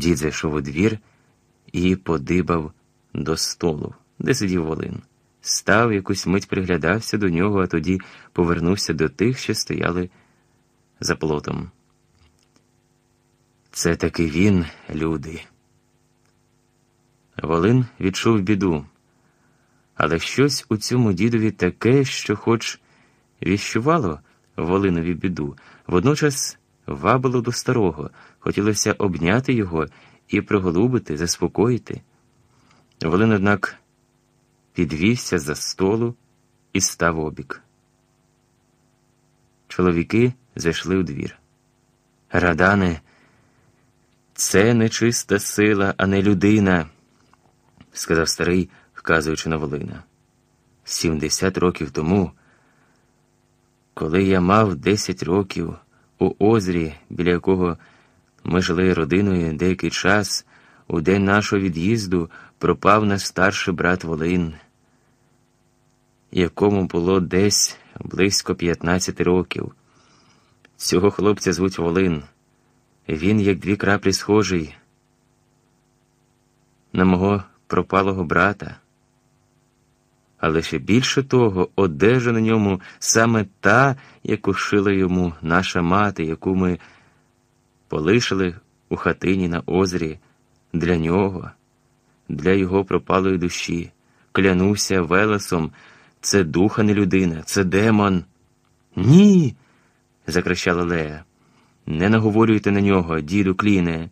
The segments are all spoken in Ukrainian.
Дід зайшов у двір і подибав до столу, де сидів Волин. Став якусь мить приглядався до нього, а тоді повернувся до тих, що стояли за плотом. Це таки він, люди. Волин відчув біду, але щось у цьому дідові таке, що, хоч віщувало Волинові біду, водночас вабило до старого, хотілося обняти його і приголубити, заспокоїти. Волин, однак, підвівся за столу і став обік. Чоловіки зайшли у двір. Радане, це нечиста сила, а не людина, сказав старий, вказуючи на Волина. Сімдесят років тому, коли я мав десять років у озрі, біля якого ми жили родиною деякий час, у день нашого від'їзду пропав наш старший брат Волин, якому було десь близько 15 років. Цього хлопця звуть Волин. Він, як дві краплі, схожий на мого пропалого брата. Але ще більше того, одежа на ньому саме та, яку шила йому наша мати, яку ми полишили у хатині на озері для нього, для його пропалої душі. Клянуся Велесом, це духа не людина, це демон. Ні. закричала Лея. Не наговорюйте на нього, діду кліне.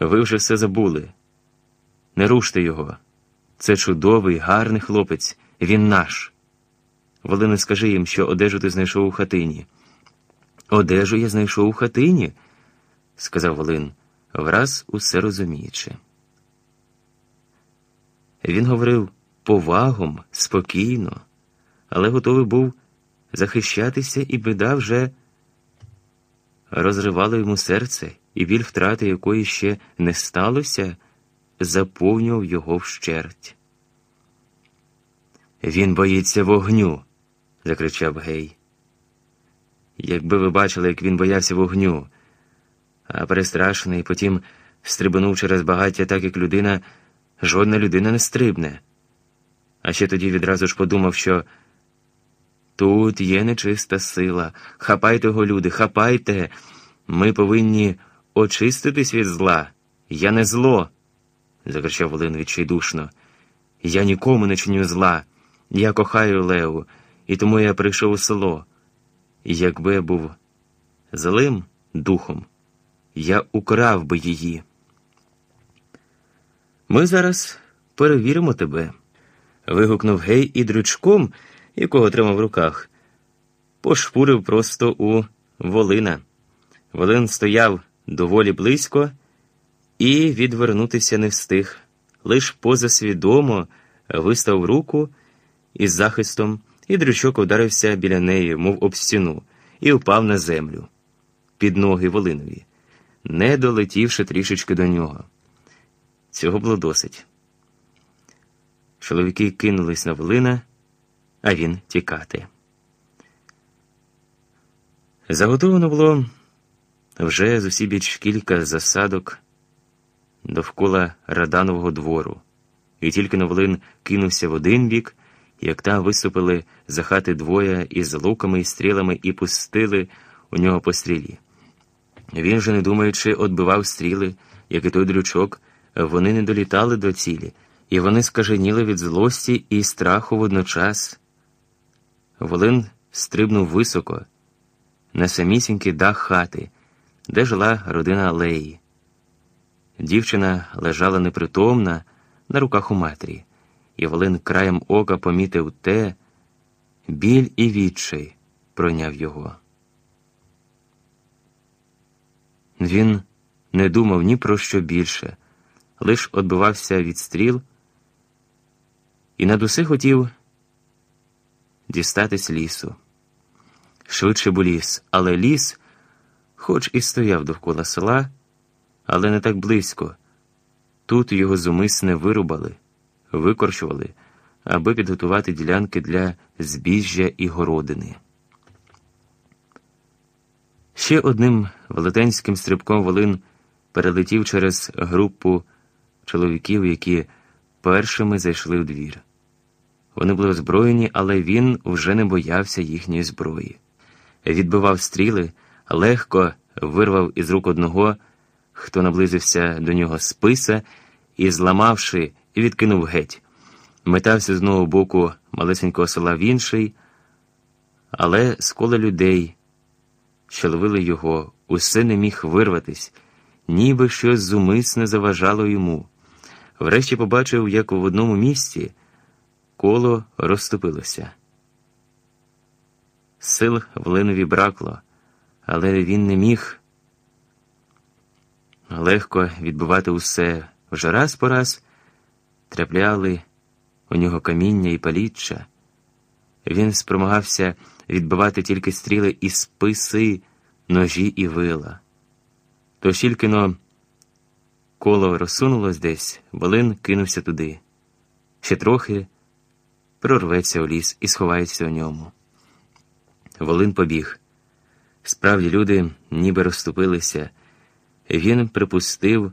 Ви вже все забули. Не руште його. Це чудовий, гарний хлопець, він наш. Волине, скажи їм, що одежу ти знайшов у хатині. Одежу я знайшов у хатині, сказав Волин, враз усе розуміючи. Він говорив повагом, спокійно, але готовий був захищатися, і біда вже розривала йому серце, і біль втрати якої ще не сталося, заповнював його вщерть. Він боїться вогню, закричав Гей. Якби ви бачили, як він боявся вогню, а перестрашений, потім стрибнув через багаття, так як людина, жодна людина не стрибне. А ще тоді відразу ж подумав, що тут є нечиста сила. Хапайте його, люди, хапайте. Ми повинні очиститись від зла. Я не зло, закричав Волин відчайдушно. Я нікому не чиню зла. Я кохаю Леву, і тому я прийшов у село. Якби я був злим духом, я украв би її. Ми зараз перевіримо тебе. вигукнув гей і дрючком, якого тримав в руках, пошпурив просто у Волина. Волин стояв доволі близько і відвернутися не встиг, лиш позасвідомо вистав руку із захистом і дрючок ударився біля неї, мов об стіну, і впав на землю під ноги Волинові, не долетівши трішечки до нього. Цього було досить. Чоловіки кинулись на Волина, а він тікати. Заготовано було вже з усібіч кілька засадок довкола Раданового двору, і тільки Новолин кинувся в один бік як там виступили за хати двоє із луками і стрілами і пустили у нього по стрілі. Він же, не думаючи, отбивав стріли, як і той дрючок, вони не долітали до цілі, і вони скаженіли від злості і страху водночас. Волин стрибнув високо, на самісінький дах хати, де жила родина Леї. Дівчина лежала непритомна на руках у матері і Волин краєм ока помітив те, біль і відчай пройняв його. Він не думав ні про що більше, лиш відбивався від стріл і над усе хотів дістатись лісу. Швидше бу ліс, але ліс, хоч і стояв довкола села, але не так близько. Тут його зумисне вирубали викорчували, аби підготувати ділянки для збіжжя і городини. Ще одним велетенським стрибком Волин перелетів через групу чоловіків, які першими зайшли в двір. Вони були озброєні, але він вже не боявся їхньої зброї. Відбивав стріли, легко вирвав із рук одного, хто наблизився до нього списа і, зламавши, відкинув геть. Метався з одного боку малесенького села в інший, але з кола людей, що ловили його, усе не міг вирватись, ніби щось зумисне заважало йому. Врешті побачив, як в одному місці коло розступилося. Сил в Ленові бракло, але він не міг легко відбивати усе вже раз по раз трапляли у нього каміння і паліччя. Він спромагався відбивати тільки стріли і списи, ножі і вила. То тільки но коло розсунулось десь, Волин кинувся туди. Ще трохи прорветься у ліс і сховається у ньому. Волин побіг. Справді люди ніби розступилися. Він припустив